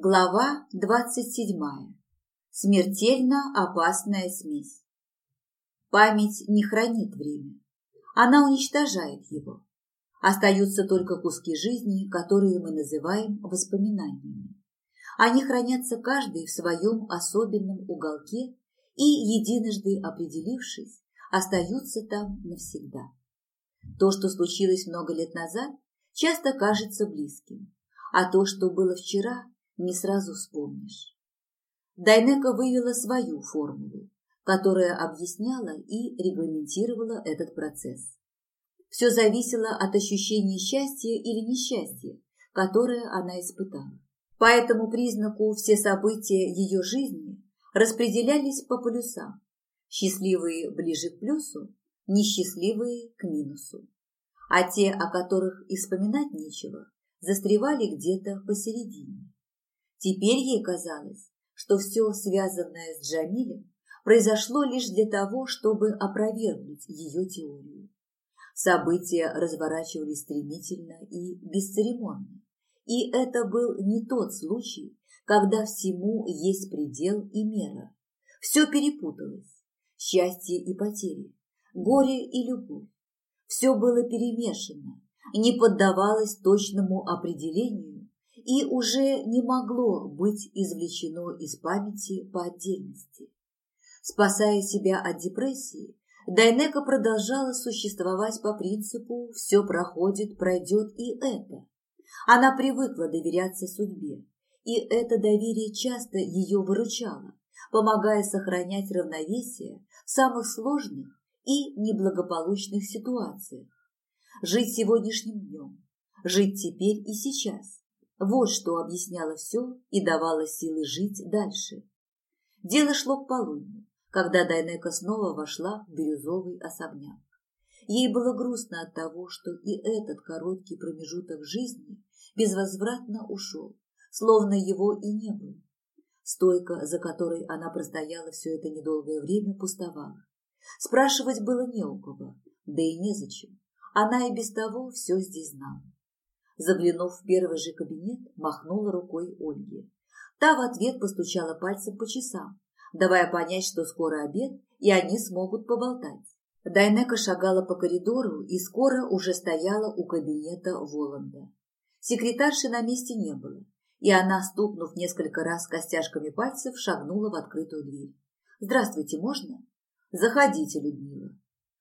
Глава 27. Смертельно опасная смесь. Память не хранит время. Она уничтожает его. Остаются только куски жизни, которые мы называем воспоминаниями. Они хранятся каждый в своем особенном уголке и, единожды определившись, остаются там навсегда. То, что случилось много лет назад, часто кажется близким, а то, что было вчера – не сразу вспомнишь. Дайнека вывела свою формулу, которая объясняла и регламентировала этот процесс. Все зависело от ощущения счастья или несчастья, которое она испытала. По этому признаку все события ее жизни распределялись по полюсам. Счастливые ближе к плюсу, несчастливые к минусу. А те, о которых и вспоминать нечего, застревали где-то посередине. Теперь ей казалось, что все связанное с Джамилем произошло лишь для того, чтобы опровергнуть ее теорию. События разворачивались стремительно и бесцеремонно. И это был не тот случай, когда всему есть предел и мера. Все перепуталось. Счастье и потери, горе и любовь. Все было перемешано, не поддавалось точному определению и уже не могло быть извлечено из памяти по отдельности. Спасая себя от депрессии, Дайнека продолжала существовать по принципу «все проходит, пройдет и это». Она привыкла доверяться судьбе, и это доверие часто ее выручало, помогая сохранять равновесие в самых сложных и неблагополучных ситуациях. Жить сегодняшним днем, жить теперь и сейчас, вот что объясняло все и давало силы жить дальше. Дело шло к полудню, когда Дайнека снова вошла в бирюзовый особняк. Ей было грустно от того, что и этот короткий промежуток жизни безвозвратно ушел, словно его и не было. Стойка, за которой она простояла все это недолгое время, пустовала. Спрашивать было не у кого, да и незачем. Она и без того все здесь знала. Заглянув в первый же кабинет, махнула рукой Ольге. Та в ответ постучала пальцем по часам, давая понять, что скоро обед, и они смогут поболтать. Дайнека шагала по коридору и скоро уже стояла у кабинета Воланда. Секретарши на месте не было, и она, стукнув несколько раз костяшками пальцев, шагнула в открытую дверь. «Здравствуйте, можно?» «Заходите, Людмила».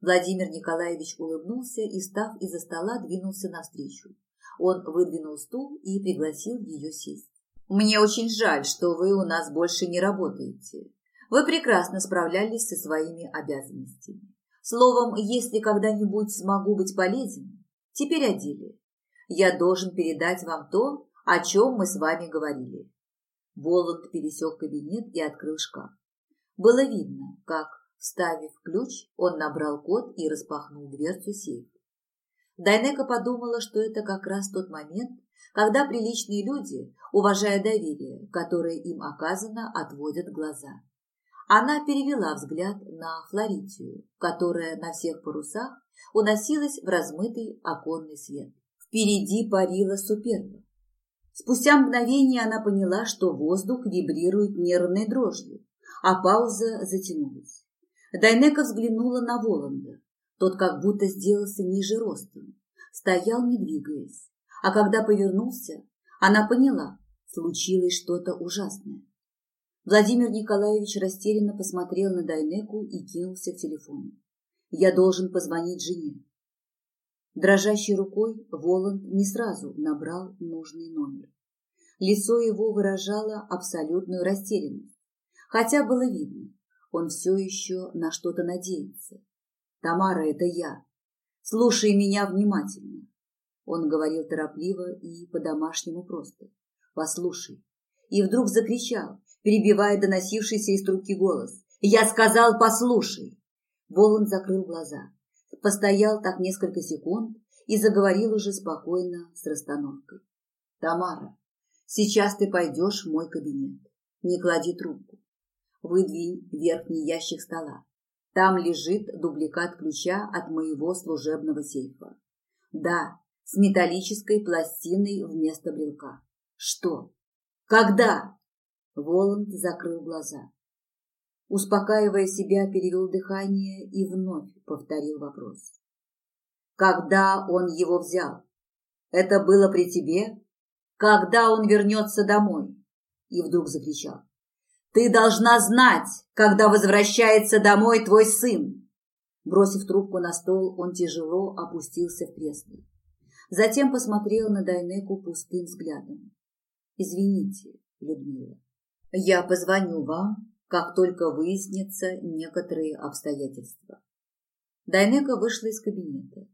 Владимир Николаевич улыбнулся и, став из-за стола, двинулся навстречу. Он выдвинул стул и пригласил ее сесть. «Мне очень жаль, что вы у нас больше не работаете. Вы прекрасно справлялись со своими обязанностями. Словом, если когда-нибудь смогу быть полезен, теперь о деле. Я должен передать вам то, о чем мы с вами говорили». Воланд пересек кабинет и открыл шкаф. Было видно, как, вставив ключ, он набрал код и распахнул дверцу сейфа. Дайнека подумала, что это как раз тот момент, когда приличные люди, уважая доверие, которое им оказано, отводят глаза. Она перевела взгляд на Флоритию, которая на всех парусах уносилась в размытый оконный свет. Впереди парила суперба. Спустя мгновение она поняла, что воздух вибрирует нервной дрожью, а пауза затянулась. Дайнека взглянула на Воланда. Тот как будто сделался ниже ростом, стоял не двигаясь. А когда повернулся, она поняла, случилось что-то ужасное. Владимир Николаевич растерянно посмотрел на Дайнеку и кинулся к телефону. «Я должен позвонить жене». Дрожащей рукой Воланд не сразу набрал нужный номер. Лицо его выражало абсолютную растерянность, хотя было видно, он все еще на что-то надеется. Тамара, это я. Слушай меня внимательно. Он говорил торопливо и по-домашнему просто. Послушай. И вдруг закричал, перебивая доносившийся из трубки голос. Я сказал, послушай. Воланд закрыл глаза, постоял так несколько секунд и заговорил уже спокойно с расстановкой. Тамара, сейчас ты пойдешь в мой кабинет. Не клади трубку. Выдвинь верхний ящик стола. Там лежит дубликат ключа от моего служебного сейфа. Да, с металлической пластиной вместо брелка. Что? Когда? Воланд закрыл глаза. Успокаивая себя, перевел дыхание и вновь повторил вопрос. Когда он его взял? Это было при тебе? Когда он вернется домой? И вдруг закричал. Ты должна знать, когда возвращается домой твой сын. Бросив трубку на стол, он тяжело опустился в кресло. Затем посмотрел на Дайнеку пустым взглядом. «Извините, Людмила, я позвоню вам, как только выяснятся некоторые обстоятельства». Дайнека вышла из кабинета.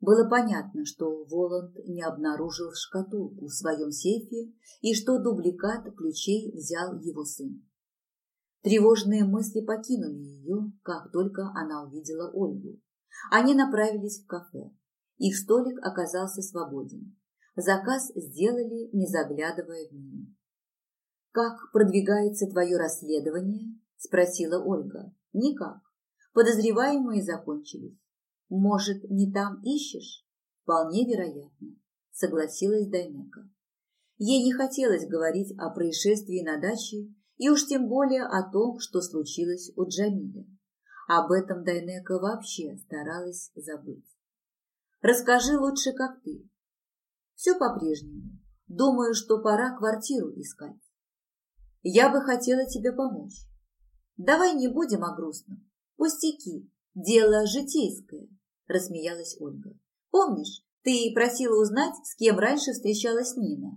Было понятно, что Воланд не обнаружил шкатулку в своем сейфе и что дубликат ключей взял его сын. Тревожные мысли покинули ее, как только она увидела Ольгу. Они направились в кафе. Их столик оказался свободен. Заказ сделали, не заглядывая в меню. «Как продвигается твое расследование?» – спросила Ольга. «Никак. Подозреваемые закончились. Может, не там ищешь? Вполне вероятно, согласилась Дайнека. Ей не хотелось говорить о происшествии на даче и уж тем более о том, что случилось у Джамиля. Об этом Дайнека вообще старалась забыть. Расскажи лучше, как ты. Все по-прежнему. Думаю, что пора квартиру искать. Я бы хотела тебе помочь. Давай не будем о грустном. Пустяки, дело житейское. – рассмеялась Ольга. «Помнишь, ты просила узнать, с кем раньше встречалась Нина?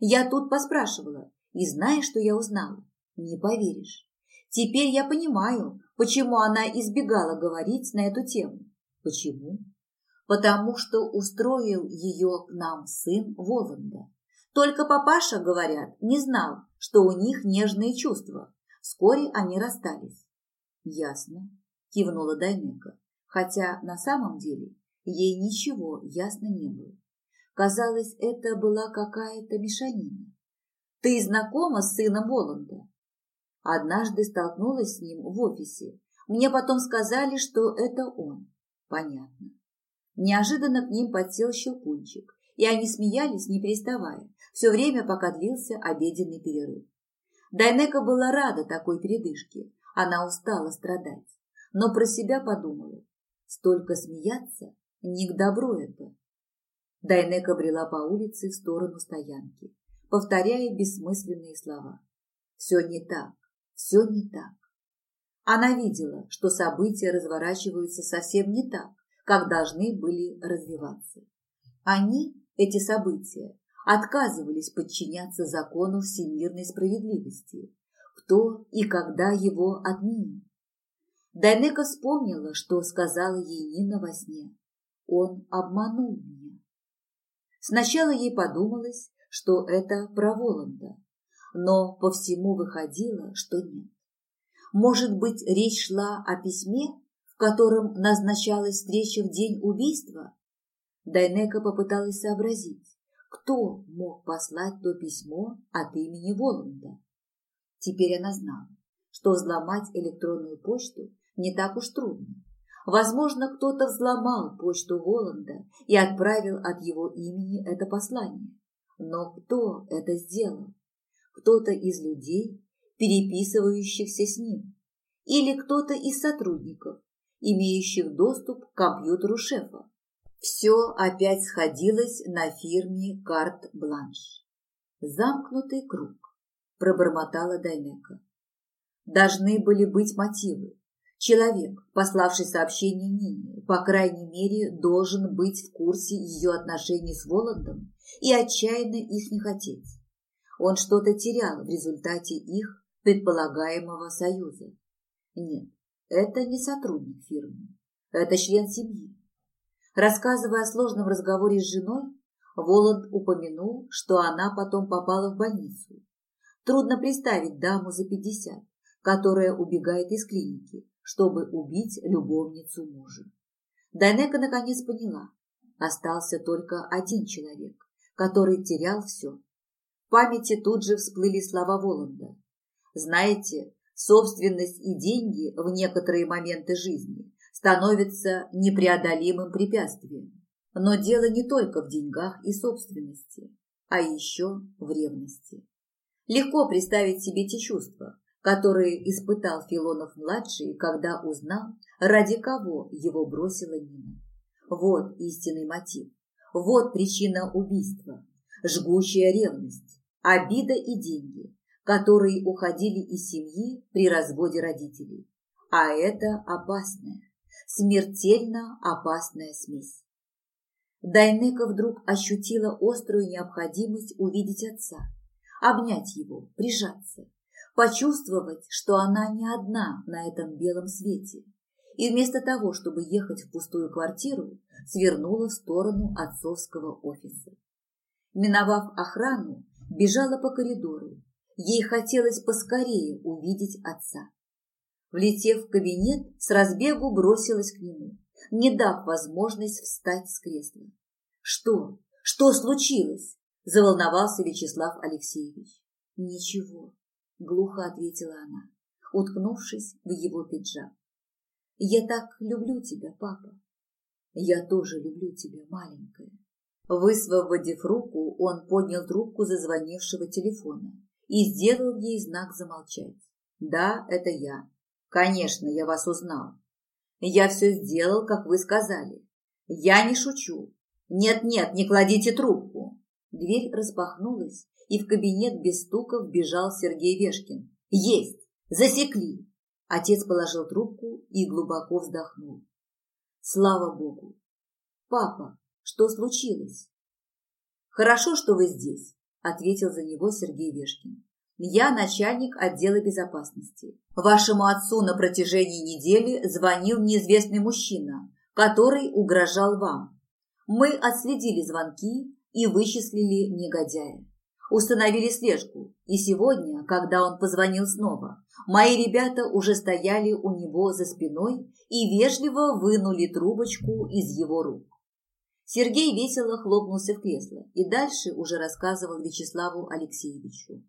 Я тут поспрашивала, и знаешь, что я узнала? Не поверишь. Теперь я понимаю, почему она избегала говорить на эту тему. Почему? Потому что устроил ее к нам сын Воланда. Только папаша, говорят, не знал, что у них нежные чувства. Вскоре они расстались. Ясно, кивнула Дайнека хотя на самом деле ей ничего ясно не было. Казалось, это была какая-то мешанина. «Ты знакома с сыном Воланда?» Однажды столкнулась с ним в офисе. Мне потом сказали, что это он. Понятно. Неожиданно к ним подсел щелкунчик, и они смеялись, не переставая, все время, пока длился обеденный перерыв. Дайнека была рада такой передышке, она устала страдать, но про себя подумала, Столько смеяться не к добру это. Дайнека брела по улице в сторону стоянки, повторяя бессмысленные слова. Все не так, все не так. Она видела, что события разворачиваются совсем не так, как должны были развиваться. Они, эти события, отказывались подчиняться закону всемирной справедливости. Кто и когда его отменит? Дайнека вспомнила, что сказала ей Нина во сне. Он обманул меня. Сначала ей подумалось, что это про Воланда, но по всему выходило, что нет. Может быть, речь шла о письме, в котором назначалась встреча в день убийства? Дайнека попыталась сообразить, кто мог послать то письмо от имени Воланда. Теперь она знала, что взломать электронную почту не так уж трудно. Возможно, кто-то взломал почту Воланда и отправил от его имени это послание. Но кто это сделал? Кто-то из людей, переписывающихся с ним, или кто-то из сотрудников, имеющих доступ к компьютеру шефа. Все опять сходилось на фирме «Карт-Бланш». «Замкнутый круг», – пробормотала Дайнека. «Должны были быть мотивы, Человек, пославший сообщение Нине, по крайней мере, должен быть в курсе ее отношений с Воландом и отчаянно их не хотеть. Он что-то терял в результате их предполагаемого союза. Нет, это не сотрудник фирмы, это член семьи. Рассказывая о сложном разговоре с женой, Воланд упомянул, что она потом попала в больницу. Трудно представить даму за пятьдесят, которая убегает из клиники, чтобы убить любовницу мужа. Дайнека наконец поняла. Остался только один человек, который терял все. В памяти тут же всплыли слова Воланда. Знаете, собственность и деньги в некоторые моменты жизни становятся непреодолимым препятствием. Но дело не только в деньгах и собственности, а еще в ревности. Легко представить себе те чувства, которые испытал Филонов-младший, когда узнал, ради кого его бросила Нина. Вот истинный мотив, вот причина убийства, жгучая ревность, обида и деньги, которые уходили из семьи при разводе родителей. А это опасная, смертельно опасная смесь. Дайнека вдруг ощутила острую необходимость увидеть отца, обнять его, прижаться, почувствовать, что она не одна на этом белом свете. И вместо того, чтобы ехать в пустую квартиру, свернула в сторону отцовского офиса. Миновав охрану, бежала по коридору. Ей хотелось поскорее увидеть отца. Влетев в кабинет, с разбегу бросилась к нему не дав возможность встать с кресла. «Что? Что случилось?» – заволновался Вячеслав Алексеевич. «Ничего», – глухо ответила она, уткнувшись в его пиджак. «Я так люблю тебя, папа». «Я тоже люблю тебя, маленькая». Высвободив руку, он поднял трубку зазвонившего телефона и сделал ей знак замолчать. «Да, это я. Конечно, я вас узнал. Я все сделал, как вы сказали. Я не шучу. Нет-нет, не кладите трубку. Дверь распахнулась, и в кабинет без стука вбежал Сергей Вешкин. Есть! Засекли! Отец положил трубку и глубоко вздохнул. Слава Богу! Папа, что случилось? Хорошо, что вы здесь, ответил за него Сергей Вешкин. Я начальник отдела безопасности. Вашему отцу на протяжении недели звонил неизвестный мужчина, который угрожал вам. Мы отследили звонки и вычислили негодяя. Установили слежку, и сегодня, когда он позвонил снова, мои ребята уже стояли у него за спиной и вежливо вынули трубочку из его рук. Сергей весело хлопнулся в кресло и дальше уже рассказывал Вячеславу Алексеевичу.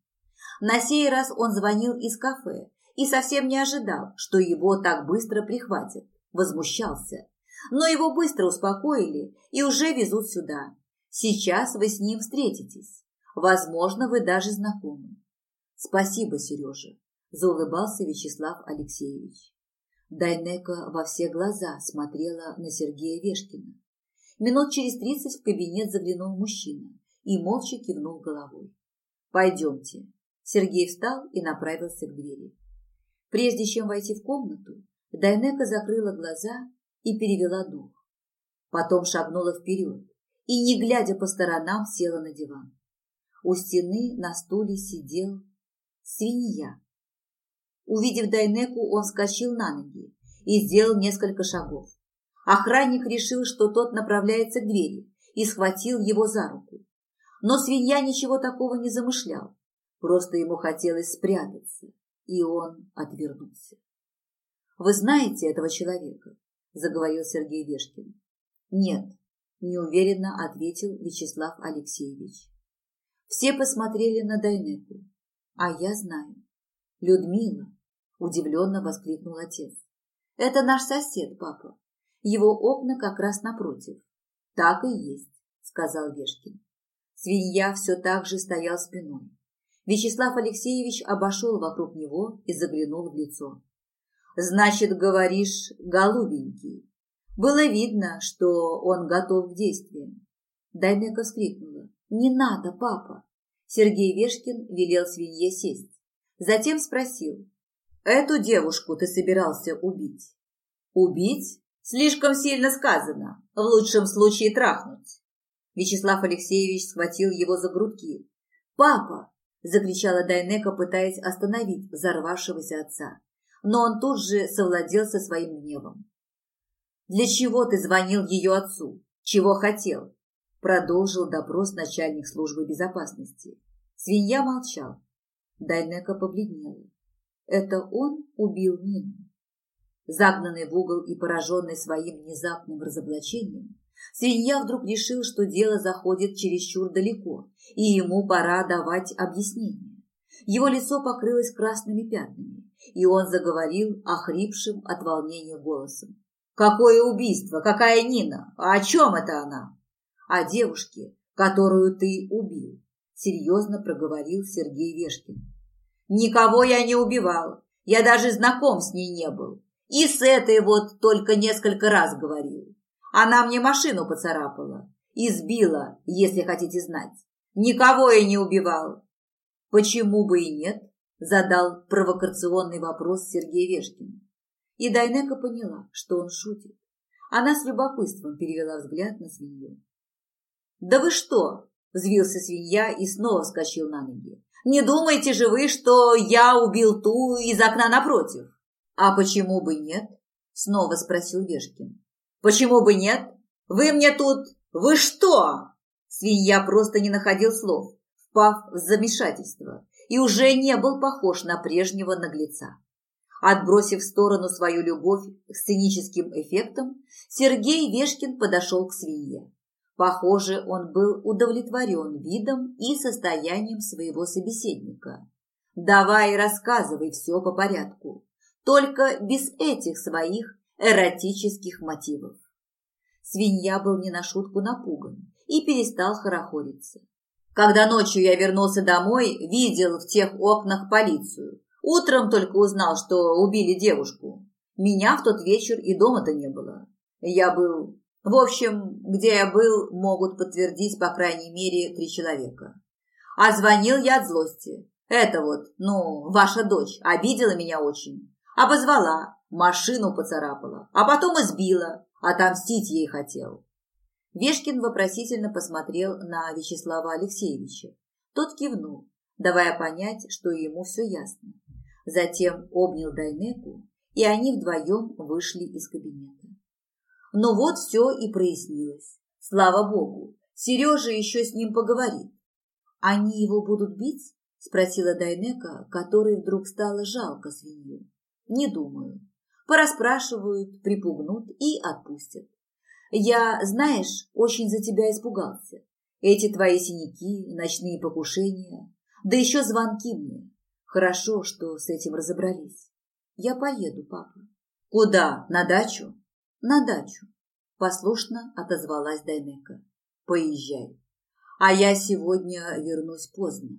На сей раз он звонил из кафе и совсем не ожидал, что его так быстро прихватят. Возмущался. Но его быстро успокоили и уже везут сюда. Сейчас вы с ним встретитесь. Возможно, вы даже знакомы. Спасибо, Сережа, заулыбался Вячеслав Алексеевич. Дайнека во все глаза смотрела на Сергея Вешкина. Минут через тридцать в кабинет заглянул мужчина и молча кивнул головой. «Пойдемте, Сергей встал и направился к двери. Прежде чем войти в комнату, Дайнека закрыла глаза и перевела дух. Потом шагнула вперед и, не глядя по сторонам, села на диван. У стены на стуле сидел свинья. Увидев Дайнеку, он вскочил на ноги и сделал несколько шагов. Охранник решил, что тот направляется к двери, и схватил его за руку. Но свинья ничего такого не замышлял. Просто ему хотелось спрятаться, и он отвернулся. «Вы знаете этого человека?» – заговорил Сергей Вешкин. «Нет», – неуверенно ответил Вячеслав Алексеевич. Все посмотрели на Дайнеку. «А я знаю». «Людмила!» – удивленно воскликнул отец. «Это наш сосед, папа. Его окна как раз напротив». «Так и есть», – сказал Вешкин. Свинья все так же стоял спиной. Вячеслав Алексеевич обошел вокруг него и заглянул в лицо. «Значит, говоришь, голубенький». Было видно, что он готов к действиям. Дайнека вскрикнула. «Не надо, папа!» Сергей Вешкин велел свинье сесть. Затем спросил. «Эту девушку ты собирался убить?» «Убить? Слишком сильно сказано. В лучшем случае трахнуть». Вячеслав Алексеевич схватил его за грудки. «Папа, закричала Дайнека, пытаясь остановить взорвавшегося отца. Но он тут же совладел со своим гневом. «Для чего ты звонил ее отцу? Чего хотел?» Продолжил допрос начальник службы безопасности. Свинья молчал. Дайнека побледнела. Это он убил Нину. Загнанный в угол и пораженный своим внезапным разоблачением, Свинья вдруг решил, что дело заходит чересчур далеко, и ему пора давать объяснение. Его лицо покрылось красными пятнами, и он заговорил охрипшим от волнения голосом. «Какое убийство? Какая Нина? А о чем это она?» «О девушке, которую ты убил». серьезно проговорил Сергей Вешкин. Никого я не убивал, я даже знаком с ней не был. И с этой вот только несколько раз говорил. Она мне машину поцарапала. Избила, если хотите знать. Никого я не убивал. Почему бы и нет? Задал провокационный вопрос Сергей Вешкин. И Дайнека поняла, что он шутит. Она с любопытством перевела взгляд на свинью. «Да вы что?» – взвился свинья и снова вскочил на ноги. «Не думаете же вы, что я убил ту из окна напротив?» «А почему бы нет?» – снова спросил Вешкин. «Почему бы нет? Вы мне тут... Вы что?» Свинья просто не находил слов, впав в замешательство, и уже не был похож на прежнего наглеца. Отбросив в сторону свою любовь к сценическим эффектам, Сергей Вешкин подошел к свинье. Похоже, он был удовлетворен видом и состоянием своего собеседника. «Давай рассказывай все по порядку, только без этих своих эротических мотивов». Свинья был не на шутку напуган и перестал хорохориться. Когда ночью я вернулся домой, видел в тех окнах полицию. Утром только узнал, что убили девушку. Меня в тот вечер и дома-то не было. Я был в общем, где я был, могут подтвердить по крайней мере три человека. А звонил я от злости. Это вот, ну, ваша дочь обидела меня очень. Обозвала, машину поцарапала, а потом избила. Отомстить ей хотел. Вешкин вопросительно посмотрел на Вячеслава Алексеевича. Тот кивнул, давая понять, что ему все ясно. Затем обнял Дайнеку, и они вдвоем вышли из кабинета. Но вот все и прояснилось. Слава богу, Сережа еще с ним поговорит. Они его будут бить? Спросила Дайнека, которой вдруг стало жалко свинью. Не думаю. Пораспрашивают, припугнут и отпустят. Я, знаешь, очень за тебя испугался. Эти твои синяки, ночные покушения, да еще звонки мне. Хорошо, что с этим разобрались. Я поеду, папа. Куда? На дачу? на дачу. Послушно отозвалась Дайнека. Поезжай. А я сегодня вернусь поздно.